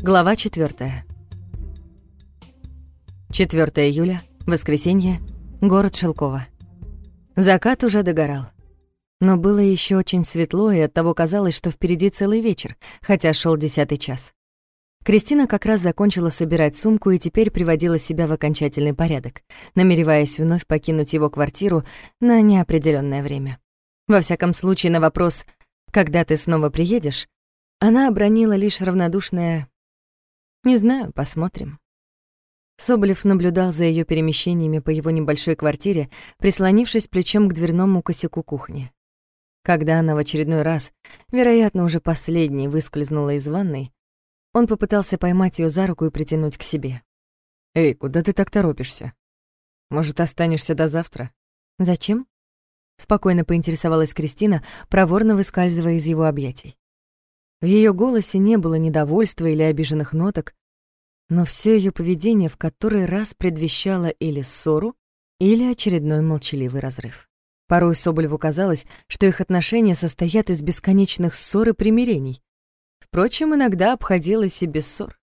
Глава 4. 4 июля, воскресенье, город Шелково. Закат уже догорал. Но было еще очень светло, и оттого казалось, что впереди целый вечер, хотя шел десятый час. Кристина как раз закончила собирать сумку и теперь приводила себя в окончательный порядок, намереваясь вновь покинуть его квартиру на неопределённое время. Во всяком случае, на вопрос «Когда ты снова приедешь?» она обронила лишь равнодушное не знаю, посмотрим. Соболев наблюдал за ее перемещениями по его небольшой квартире, прислонившись плечом к дверному косяку кухни. Когда она в очередной раз, вероятно, уже последний, выскользнула из ванной, он попытался поймать ее за руку и притянуть к себе. «Эй, куда ты так торопишься? Может, останешься до завтра?» «Зачем?» — спокойно поинтересовалась Кристина, проворно выскальзывая из его объятий. В ее голосе не было недовольства или обиженных ноток, но все ее поведение в который раз предвещало или ссору, или очередной молчаливый разрыв. Порой Соболеву казалось, что их отношения состоят из бесконечных ссор и примирений. Впрочем, иногда обходилось и без ссор.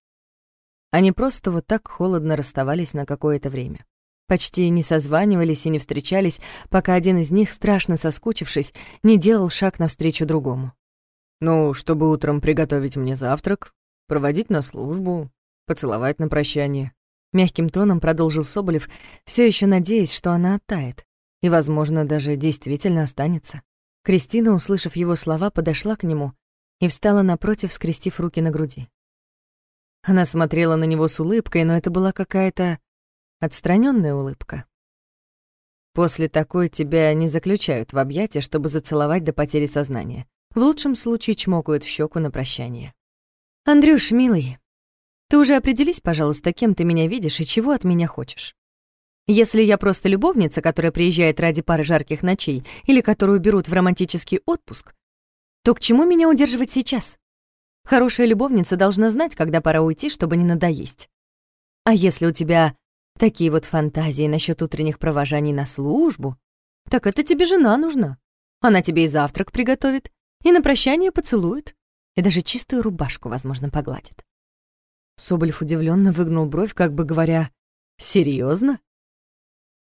Они просто вот так холодно расставались на какое-то время. Почти не созванивались и не встречались, пока один из них, страшно соскучившись, не делал шаг навстречу другому. Ну, чтобы утром приготовить мне завтрак, проводить на службу, поцеловать на прощание. Мягким тоном продолжил Соболев, все еще надеясь, что она оттает и, возможно, даже действительно останется. Кристина, услышав его слова, подошла к нему и встала напротив, скрестив руки на груди. Она смотрела на него с улыбкой, но это была какая-то отстраненная улыбка. После такой тебя не заключают в объятия, чтобы зацеловать до потери сознания. В лучшем случае чмокают в щеку на прощание. «Андрюш, милый, ты уже определись, пожалуйста, кем ты меня видишь и чего от меня хочешь. Если я просто любовница, которая приезжает ради пары жарких ночей или которую берут в романтический отпуск, то к чему меня удерживать сейчас? Хорошая любовница должна знать, когда пора уйти, чтобы не надоесть. А если у тебя такие вот фантазии насчет утренних провожаний на службу, так это тебе жена нужна. Она тебе и завтрак приготовит, и на прощание поцелует, и даже чистую рубашку, возможно, погладит. Соболев удивленно выгнул бровь, как бы говоря, серьезно?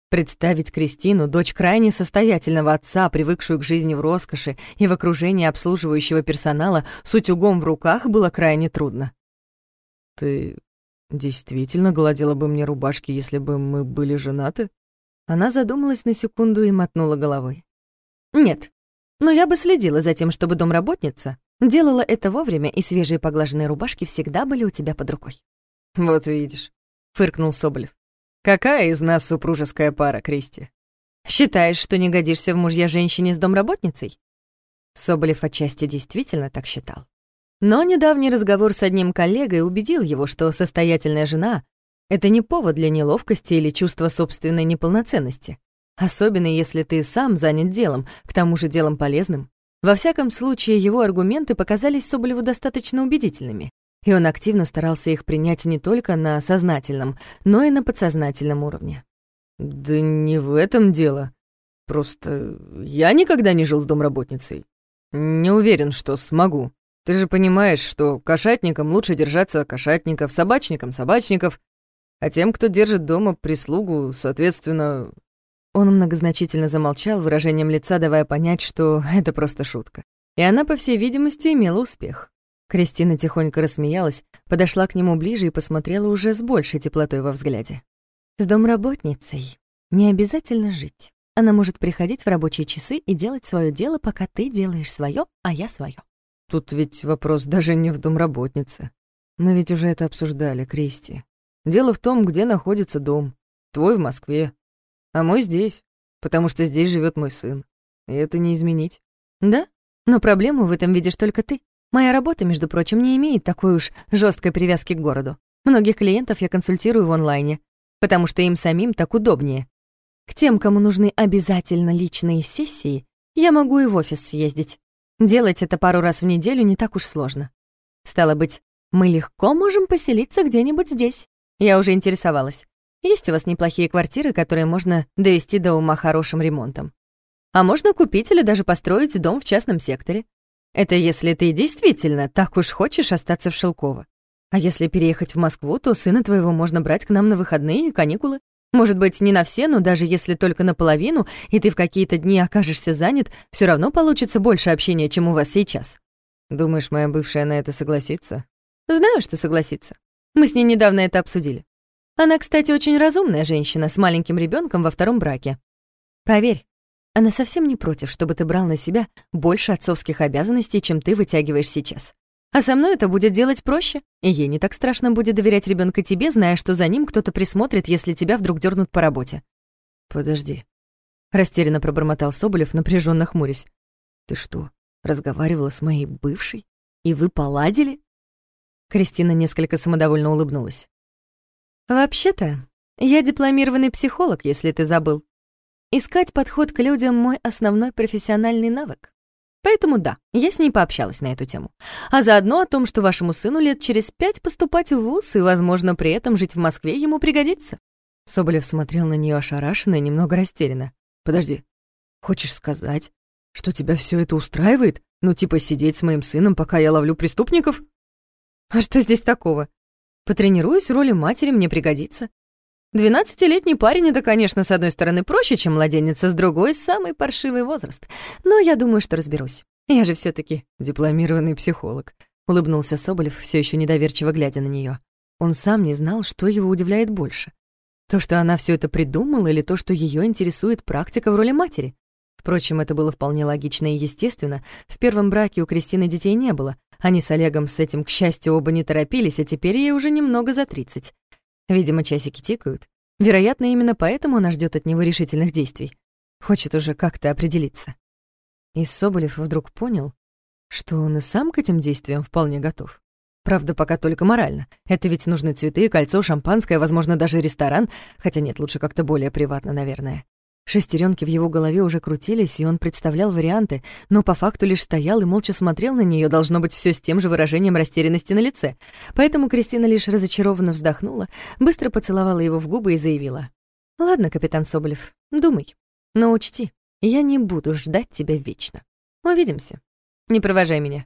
Представить Кристину, дочь крайне состоятельного отца, привыкшую к жизни в роскоши и в окружении обслуживающего персонала, с утюгом в руках, было крайне трудно. «Ты действительно гладила бы мне рубашки, если бы мы были женаты?» Она задумалась на секунду и мотнула головой. «Нет, но я бы следила за тем, чтобы домработница делала это вовремя, и свежие поглаженные рубашки всегда были у тебя под рукой. «Вот видишь», — фыркнул Соболев. «Какая из нас супружеская пара, Кристи?» «Считаешь, что не годишься в мужья женщине с домработницей?» Соболев отчасти действительно так считал. Но недавний разговор с одним коллегой убедил его, что состоятельная жена — это не повод для неловкости или чувства собственной неполноценности. Особенно если ты сам занят делом, к тому же делом полезным. Во всяком случае, его аргументы показались Соболеву достаточно убедительными, и он активно старался их принять не только на сознательном, но и на подсознательном уровне. «Да не в этом дело. Просто я никогда не жил с домработницей. Не уверен, что смогу. Ты же понимаешь, что кошатникам лучше держаться кошатников, собачникам — собачников, а тем, кто держит дома прислугу, соответственно, он многозначительно замолчал, выражением лица давая понять, что это просто шутка. И она, по всей видимости, имела успех. Кристина тихонько рассмеялась, подошла к нему ближе и посмотрела уже с большей теплотой во взгляде. «С домработницей не обязательно жить. Она может приходить в рабочие часы и делать свое дело, пока ты делаешь свое, а я свое. Тут ведь вопрос даже не в домработнице. Мы ведь уже это обсуждали, Кристи. Дело в том, где находится дом. Твой в Москве, а мой здесь, потому что здесь живет мой сын. И это не изменить. Да? Но проблему в этом видишь только ты. Моя работа, между прочим, не имеет такой уж жесткой привязки к городу. Многих клиентов я консультирую в онлайне, потому что им самим так удобнее. К тем, кому нужны обязательно личные сессии, я могу и в офис съездить. Делать это пару раз в неделю не так уж сложно. Стало быть, мы легко можем поселиться где-нибудь здесь. Я уже интересовалась. Есть у вас неплохие квартиры, которые можно довести до ума хорошим ремонтом. А можно купить или даже построить дом в частном секторе. Это если ты действительно так уж хочешь остаться в Шелково. А если переехать в Москву, то сына твоего можно брать к нам на выходные и каникулы. Может быть, не на все, но даже если только наполовину, и ты в какие-то дни окажешься занят, все равно получится больше общения, чем у вас сейчас. Думаешь, моя бывшая на это согласится? Знаю, что согласится. Мы с ней недавно это обсудили. Она, кстати, очень разумная женщина с маленьким ребенком во втором браке. Поверь, она совсем не против, чтобы ты брал на себя больше отцовских обязанностей, чем ты вытягиваешь сейчас. А со мной это будет делать проще, и ей не так страшно будет доверять ребенка тебе, зная, что за ним кто-то присмотрит, если тебя вдруг дернут по работе. Подожди. Растерянно пробормотал Соболев, напряженно хмурясь. Ты что, разговаривала с моей бывшей? И вы поладили? Кристина несколько самодовольно улыбнулась. «Вообще-то, я дипломированный психолог, если ты забыл. Искать подход к людям — мой основной профессиональный навык. Поэтому да, я с ней пообщалась на эту тему. А заодно о том, что вашему сыну лет через пять поступать в ВУЗ и, возможно, при этом жить в Москве ему пригодится». Соболев смотрел на нее ошарашенно и немного растерянно. «Подожди, хочешь сказать, что тебя все это устраивает? Ну, типа сидеть с моим сыном, пока я ловлю преступников?» «А что здесь такого?» Потренируюсь роли матери, мне пригодится. Двенадцатилетний парень — это, конечно, с одной стороны проще, чем младенец, а с другой — самый паршивый возраст. Но я думаю, что разберусь. Я же все таки дипломированный психолог. Улыбнулся Соболев, все еще недоверчиво глядя на нее. Он сам не знал, что его удивляет больше. То, что она все это придумала, или то, что ее интересует практика в роли матери. Впрочем, это было вполне логично и естественно. В первом браке у Кристины детей не было, они с Олегом с этим, к счастью, оба не торопились, а теперь ей уже немного за тридцать. Видимо, часики тикают. Вероятно, именно поэтому она ждет от него решительных действий. Хочет уже как-то определиться. И Соболев вдруг понял, что он и сам к этим действиям вполне готов. Правда, пока только морально. Это ведь нужны цветы, кольцо, шампанское, возможно, даже ресторан. Хотя нет, лучше как-то более приватно, наверное. Шестеренки в его голове уже крутились, и он представлял варианты, но по факту лишь стоял и молча смотрел на нее, должно быть, все с тем же выражением растерянности на лице. Поэтому Кристина лишь разочарованно вздохнула, быстро поцеловала его в губы и заявила. «Ладно, капитан Соболев, думай. Но учти, я не буду ждать тебя вечно. Увидимся. Не провожай меня».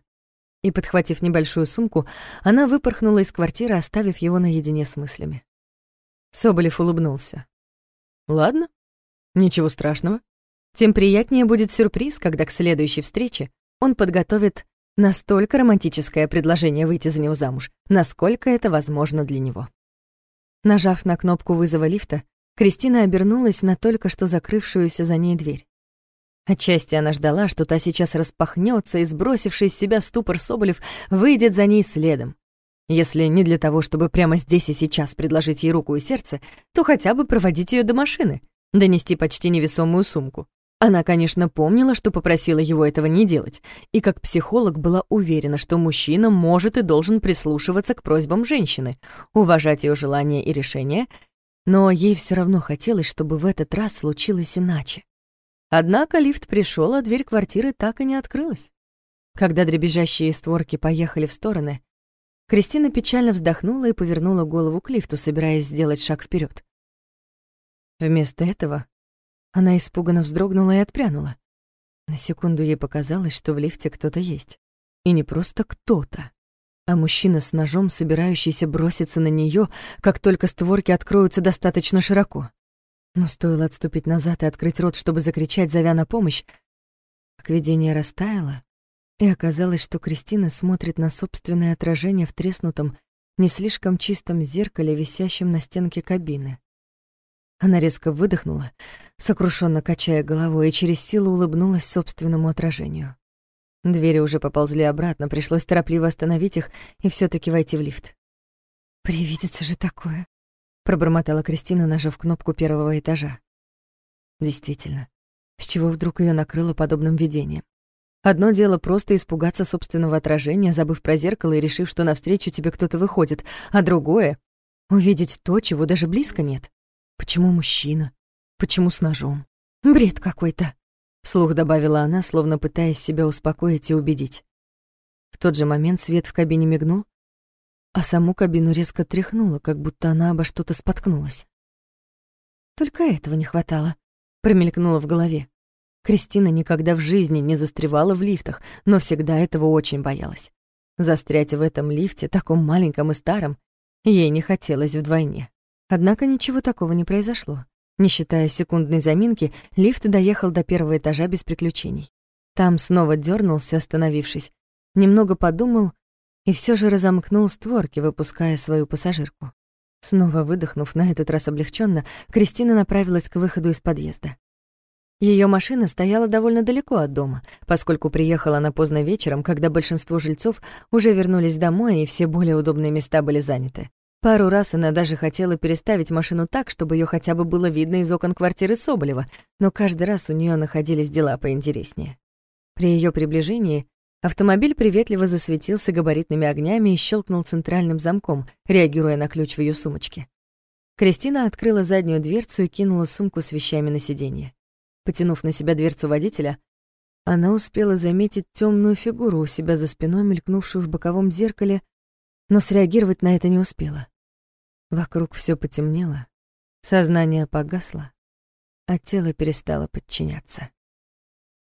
И, подхватив небольшую сумку, она выпорхнула из квартиры, оставив его наедине с мыслями. Соболев улыбнулся. «Ладно, Ничего страшного. Тем приятнее будет сюрприз, когда к следующей встрече он подготовит настолько романтическое предложение выйти за него замуж, насколько это возможно для него. Нажав на кнопку вызова лифта, Кристина обернулась на только что закрывшуюся за ней дверь. Отчасти она ждала, что та сейчас распахнется, и, сбросивший с себя ступор Соболев, выйдет за ней следом. Если не для того, чтобы прямо здесь и сейчас предложить ей руку и сердце, то хотя бы проводить ее до машины, донести почти невесомую сумку. Она, конечно, помнила, что попросила его этого не делать, и как психолог была уверена, что мужчина может и должен прислушиваться к просьбам женщины, уважать ее желания и решения, но ей все равно хотелось, чтобы в этот раз случилось иначе. Однако лифт пришел, а дверь квартиры так и не открылась. Когда дребезжащие створки поехали в стороны, Кристина печально вздохнула и повернула голову к лифту, собираясь сделать шаг вперед. Вместо этого она испуганно вздрогнула и отпрянула. На секунду ей показалось, что в лифте кто-то есть. И не просто кто-то, а мужчина с ножом, собирающийся броситься на нее, как только створки откроются достаточно широко. Но стоило отступить назад и открыть рот, чтобы закричать, зовя на помощь, как видение растаяло, и оказалось, что Кристина смотрит на собственное отражение в треснутом, не слишком чистом зеркале, висящем на стенке кабины. Она резко выдохнула, сокрушенно качая головой, и через силу улыбнулась собственному отражению. Двери уже поползли обратно, пришлось торопливо остановить их и все таки войти в лифт. «Привидится же такое», — пробормотала Кристина, нажав кнопку первого этажа. Действительно, с чего вдруг ее накрыло подобным видением? Одно дело просто испугаться собственного отражения, забыв про зеркало и решив, что навстречу тебе кто-то выходит, а другое — увидеть то, чего даже близко нет. Почему мужчина? Почему с ножом? Бред какой-то, слух добавила она, словно пытаясь себя успокоить и убедить. В тот же момент свет в кабине мигнул, а саму кабину резко тряхнуло, как будто она обо что-то споткнулась. Только этого не хватало, промелькнуло в голове. Кристина никогда в жизни не застревала в лифтах, но всегда этого очень боялась. Застрять в этом лифте, таком маленьком и старом, ей не хотелось вдвойне. Однако ничего такого не произошло. Не считая секундной заминки, лифт доехал до первого этажа без приключений. Там снова дернулся, остановившись, немного подумал и все же разомкнул створки, выпуская свою пассажирку. Снова выдохнув, на этот раз облегченно, Кристина направилась к выходу из подъезда. Ее машина стояла довольно далеко от дома, поскольку приехала она поздно вечером, когда большинство жильцов уже вернулись домой и все более удобные места были заняты. Пару раз она даже хотела переставить машину так, чтобы ее хотя бы было видно из окон квартиры Соболева, но каждый раз у нее находились дела поинтереснее. При ее приближении автомобиль приветливо засветился габаритными огнями и щелкнул центральным замком, реагируя на ключ в ее сумочке. Кристина открыла заднюю дверцу и кинула сумку с вещами на сиденье. Потянув на себя дверцу водителя, она успела заметить темную фигуру у себя за спиной, мелькнувшую в боковом зеркале, но среагировать на это не успела. Вокруг все потемнело, сознание погасло, а тело перестало подчиняться.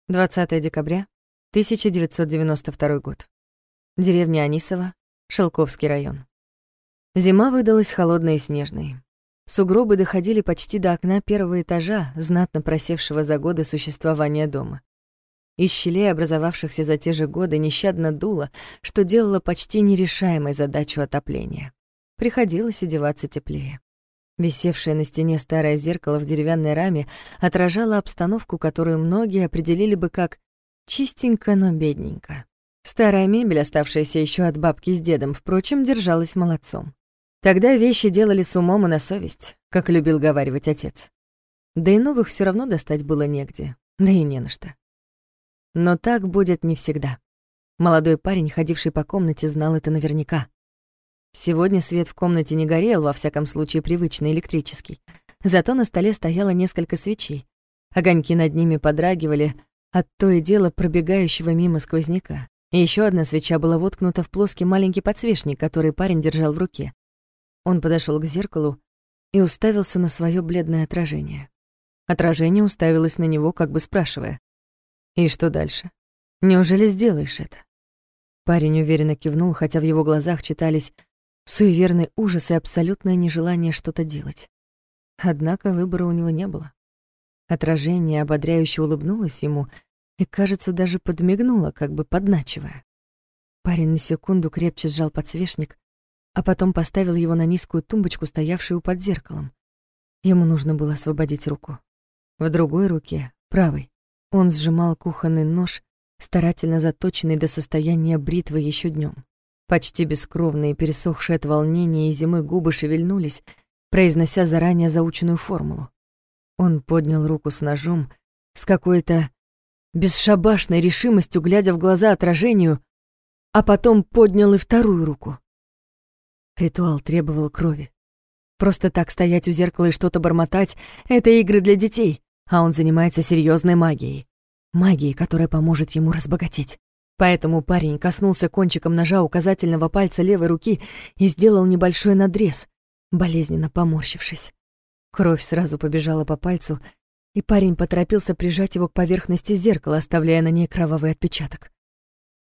20 декабря 1992 год. Деревня Анисова, Шелковский район. Зима выдалась холодной и снежной. Сугробы доходили почти до окна первого этажа, знатно просевшего за годы существования дома. Из щелей, образовавшихся за те же годы, нещадно дуло, что делало почти нерешаемой задачу отопления. Приходилось одеваться теплее. Висевшее на стене старое зеркало в деревянной раме отражало обстановку, которую многие определили бы как «чистенько, но бедненько». Старая мебель, оставшаяся еще от бабки с дедом, впрочем, держалась молодцом. Тогда вещи делали с умом и на совесть, как любил говаривать отец. Да и новых все равно достать было негде, да и не на что. Но так будет не всегда. Молодой парень, ходивший по комнате, знал это наверняка. Сегодня свет в комнате не горел, во всяком случае привычный электрический. Зато на столе стояло несколько свечей. Огоньки над ними подрагивали от то и дело пробегающего мимо сквозняка. Еще одна свеча была воткнута в плоский маленький подсвечник, который парень держал в руке. Он подошел к зеркалу и уставился на свое бледное отражение. Отражение уставилось на него, как бы спрашивая. И что дальше? Неужели сделаешь это? Парень уверенно кивнул, хотя в его глазах читались суеверный ужас и абсолютное нежелание что-то делать. Однако выбора у него не было. Отражение ободряюще улыбнулось ему и, кажется, даже подмигнуло, как бы подначивая. Парень на секунду крепче сжал подсвечник, а потом поставил его на низкую тумбочку, стоявшую под зеркалом. Ему нужно было освободить руку. В другой руке, правой, он сжимал кухонный нож, старательно заточенный до состояния бритвы еще днем. Почти бескровные, пересохшие от волнения и зимы губы шевельнулись, произнося заранее заученную формулу. Он поднял руку с ножом, с какой-то бесшабашной решимостью, глядя в глаза отражению, а потом поднял и вторую руку. Ритуал требовал крови. Просто так стоять у зеркала и что-то бормотать — это игры для детей а он занимается серьезной магией. Магией, которая поможет ему разбогатеть. Поэтому парень коснулся кончиком ножа указательного пальца левой руки и сделал небольшой надрез, болезненно поморщившись. Кровь сразу побежала по пальцу, и парень поторопился прижать его к поверхности зеркала, оставляя на ней кровавый отпечаток.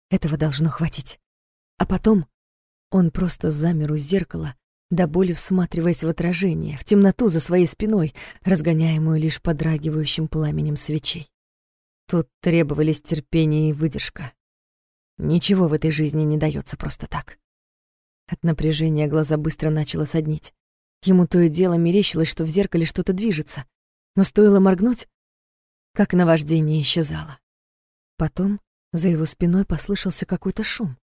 Этого должно хватить. А потом он просто замер у зеркала, до боли всматриваясь в отражение, в темноту за своей спиной, разгоняемую лишь подрагивающим пламенем свечей. Тут требовались терпение и выдержка. Ничего в этой жизни не дается просто так. От напряжения глаза быстро начало соднить. Ему то и дело мерещилось, что в зеркале что-то движется, но стоило моргнуть, как наваждение исчезало. Потом за его спиной послышался какой-то шум.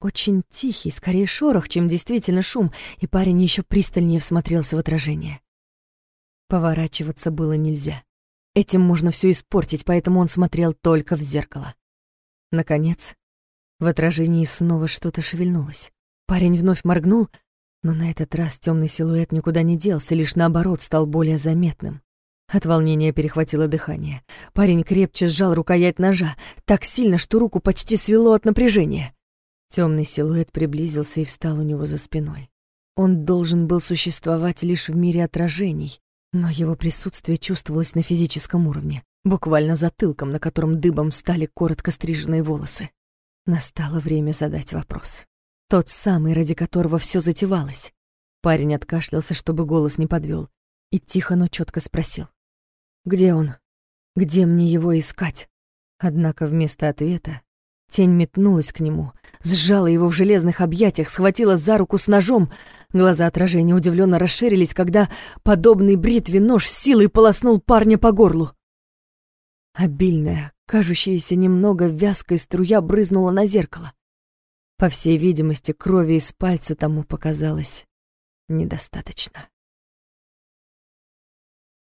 Очень тихий, скорее шорох, чем действительно шум, и парень еще пристальнее всмотрелся в отражение. Поворачиваться было нельзя. Этим можно все испортить, поэтому он смотрел только в зеркало. Наконец, в отражении снова что-то шевельнулось. Парень вновь моргнул, но на этот раз темный силуэт никуда не делся, лишь наоборот стал более заметным. От волнения перехватило дыхание. Парень крепче сжал рукоять ножа, так сильно, что руку почти свело от напряжения. Темный силуэт приблизился и встал у него за спиной. Он должен был существовать лишь в мире отражений, но его присутствие чувствовалось на физическом уровне, буквально затылком, на котором дыбом стали коротко стриженные волосы. Настало время задать вопрос. Тот самый, ради которого все затевалось. Парень откашлялся, чтобы голос не подвел, и тихо, но четко спросил. «Где он? Где мне его искать?» Однако вместо ответа тень метнулась к нему, сжала его в железных объятиях, схватила за руку с ножом. Глаза отражения удивленно расширились, когда подобный бритве нож силой полоснул парня по горлу. Обильная, кажущаяся немного вязкой струя брызнула на зеркало. По всей видимости, крови из пальца тому показалось недостаточно.